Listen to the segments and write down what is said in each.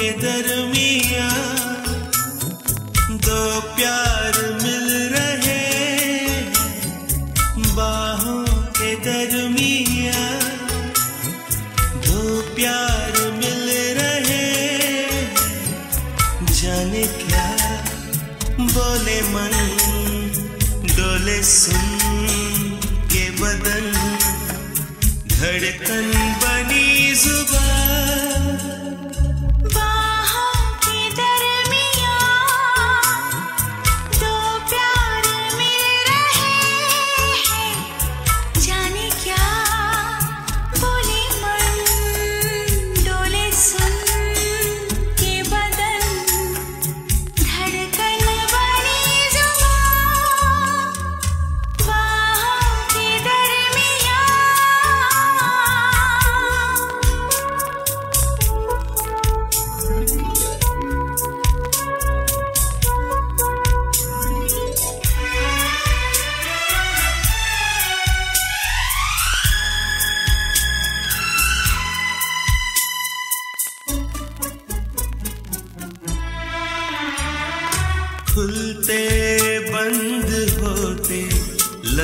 के दरमिया दो प्यार मिल रहे बाहों के दरमिया दो प्यार मिल रहे जाने क्या बोले मन, डोले सुन के बदन, धड़कन बनी ज़ुबान।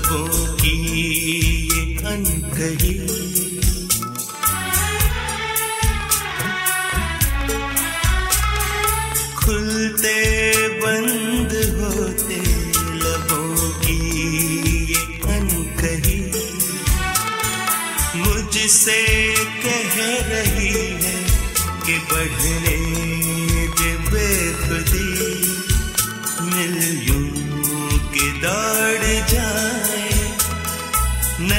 लबों की ये अनकही। खुलते बंद होते लबों की ये अनकही। मुझसे कह रही है कि बढ़ने